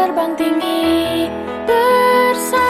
terbang tinggi bersama.